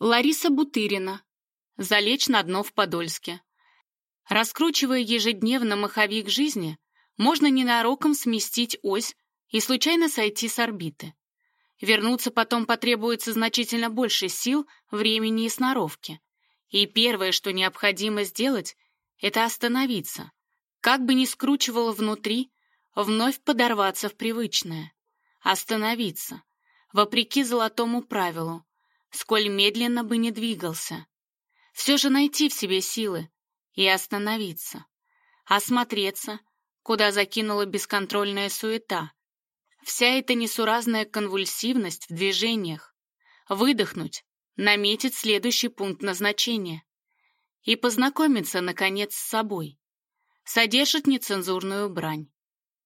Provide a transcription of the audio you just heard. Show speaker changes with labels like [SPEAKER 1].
[SPEAKER 1] Лариса Бутырина. Залечь на дно в Подольске. Раскручивая ежедневно маховик жизни, можно ненароком сместить ось и случайно сойти с орбиты. Вернуться потом потребуется значительно больше сил, времени и сноровки. И первое, что необходимо сделать, это остановиться. Как бы ни скручивало внутри, вновь подорваться в привычное. Остановиться. Вопреки золотому правилу, сколь медленно бы не двигался. Все же найти в себе силы и остановиться. Осмотреться, куда закинула бесконтрольная суета. Вся эта несуразная конвульсивность в движениях. Выдохнуть, наметить следующий пункт назначения. И познакомиться, наконец, с собой. Содержит нецензурную брань.